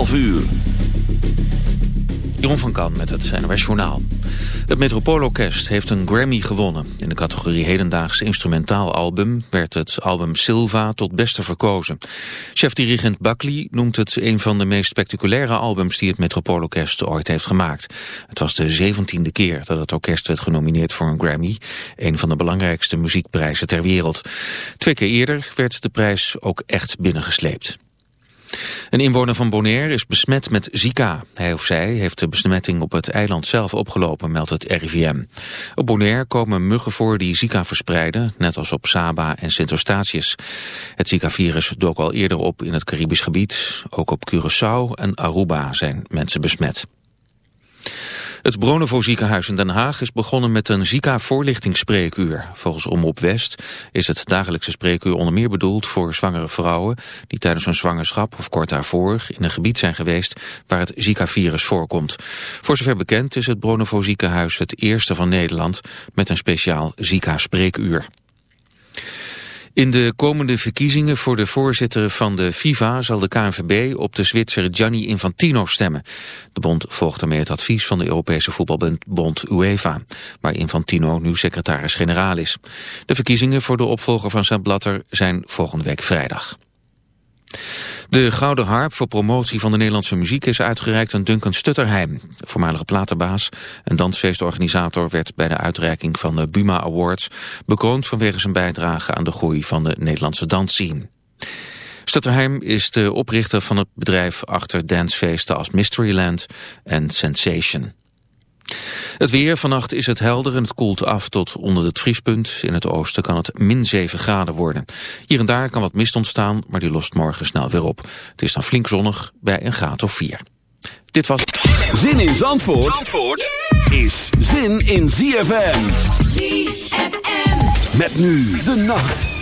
11 uur. Jeroen van Kan met het NOS Journaal. Het Metropoolorkest heeft een Grammy gewonnen. In de categorie hedendaags instrumentaal album werd het album Silva tot beste verkozen. Chef-dirigent Buckley noemt het een van de meest spectaculaire albums die het Metropoolorkest ooit heeft gemaakt. Het was de zeventiende keer dat het orkest werd genomineerd voor een Grammy, een van de belangrijkste muziekprijzen ter wereld. Twee keer eerder werd de prijs ook echt binnengesleept. Een inwoner van Bonaire is besmet met Zika. Hij of zij heeft de besmetting op het eiland zelf opgelopen, meldt het RIVM. Op Bonaire komen muggen voor die Zika verspreiden, net als op Saba en Sint Eustatius. Het Zika-virus dook al eerder op in het Caribisch gebied. Ook op Curaçao en Aruba zijn mensen besmet. Het Bronovo ziekenhuis in Den Haag is begonnen met een Zika-voorlichtingsspreekuur. Volgens Omroep West is het dagelijkse spreekuur onder meer bedoeld voor zwangere vrouwen die tijdens hun zwangerschap of kort daarvoor in een gebied zijn geweest waar het Zika-virus voorkomt. Voor zover bekend is het Bronovo ziekenhuis het eerste van Nederland met een speciaal Zika-spreekuur. In de komende verkiezingen voor de voorzitter van de FIFA zal de KNVB op de Zwitser Gianni Infantino stemmen. De bond volgt daarmee het advies van de Europese voetbalbond UEFA, waar Infantino nu secretaris-generaal is. De verkiezingen voor de opvolger van zijn Blatter zijn volgende week vrijdag. De Gouden Harp voor promotie van de Nederlandse muziek is uitgereikt aan Duncan Stutterheim. Voormalige platenbaas en dansfeestorganisator werd bij de uitreiking van de Buma Awards bekroond vanwege zijn bijdrage aan de groei van de Nederlandse dansscene. Stutterheim is de oprichter van het bedrijf achter dancefeesten als Mysteryland en Sensation. Het weer, vannacht is het helder en het koelt af tot onder het vriespunt. In het oosten kan het min 7 graden worden. Hier en daar kan wat mist ontstaan, maar die lost morgen snel weer op. Het is dan flink zonnig bij een graad of 4. Dit was... Zin in Zandvoort, Zandvoort is zin in ZFM. ZFM. Met nu de nacht.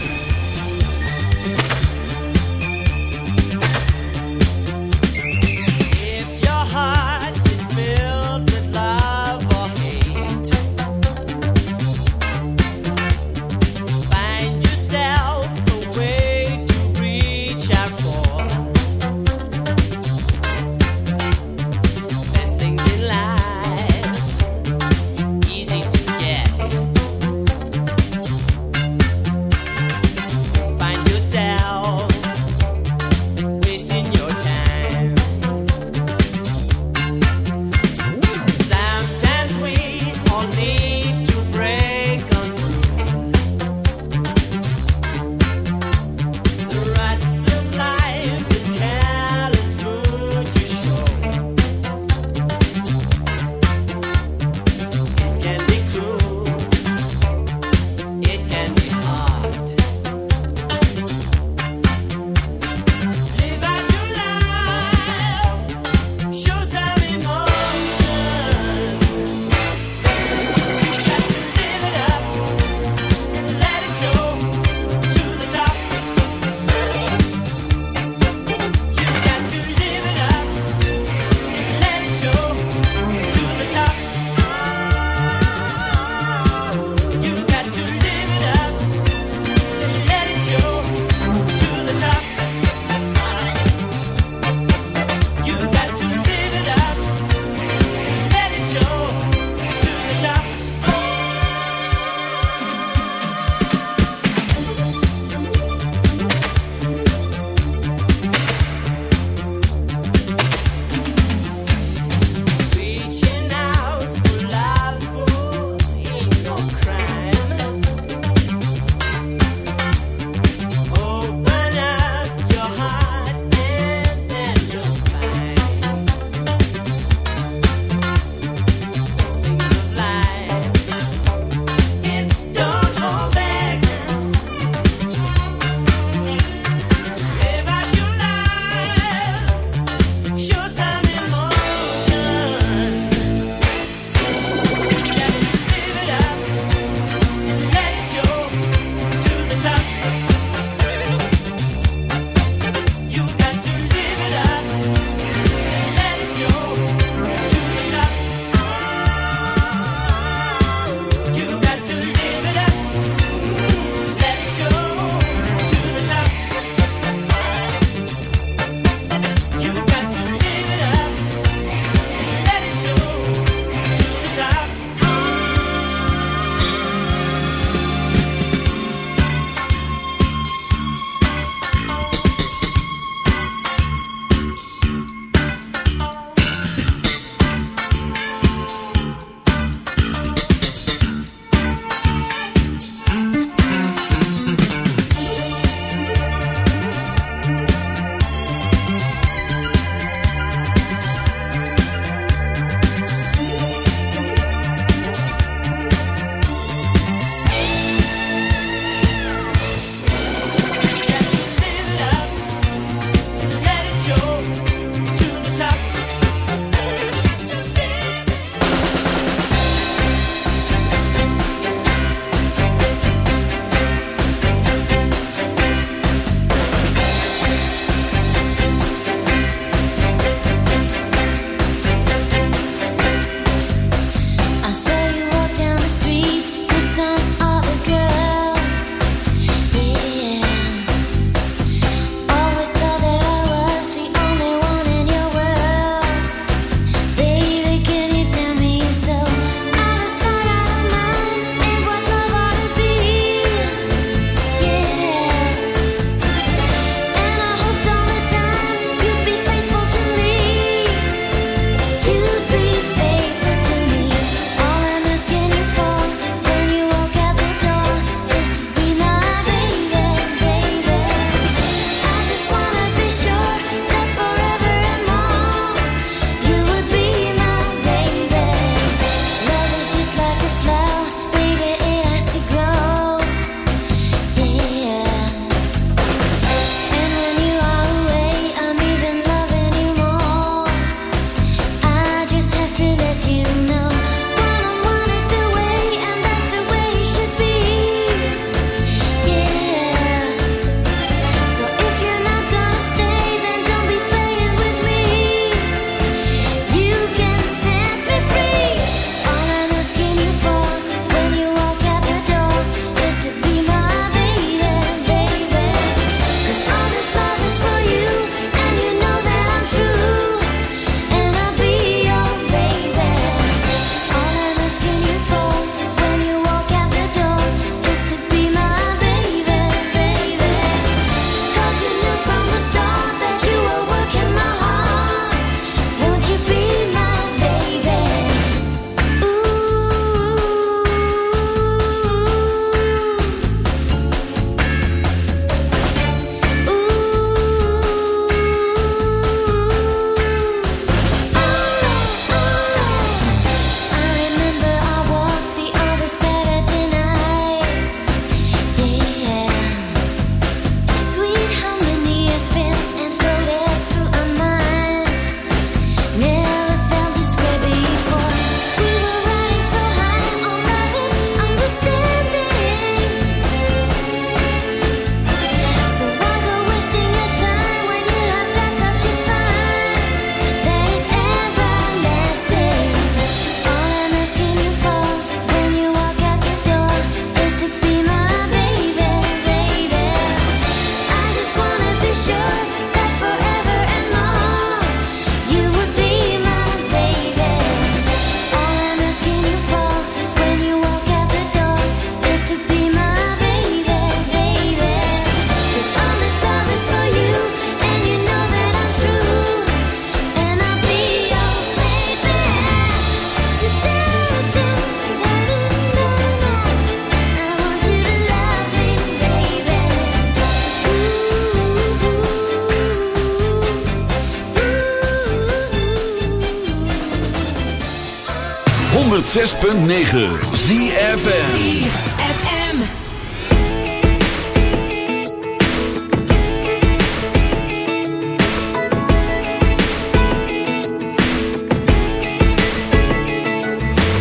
106.9 ZFM.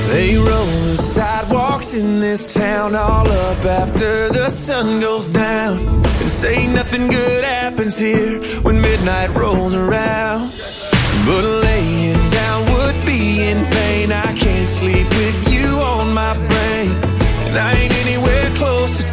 They roll the sidewalks in this town all up after the sun goes down. And say nothing good happens here when midnight rolls around. But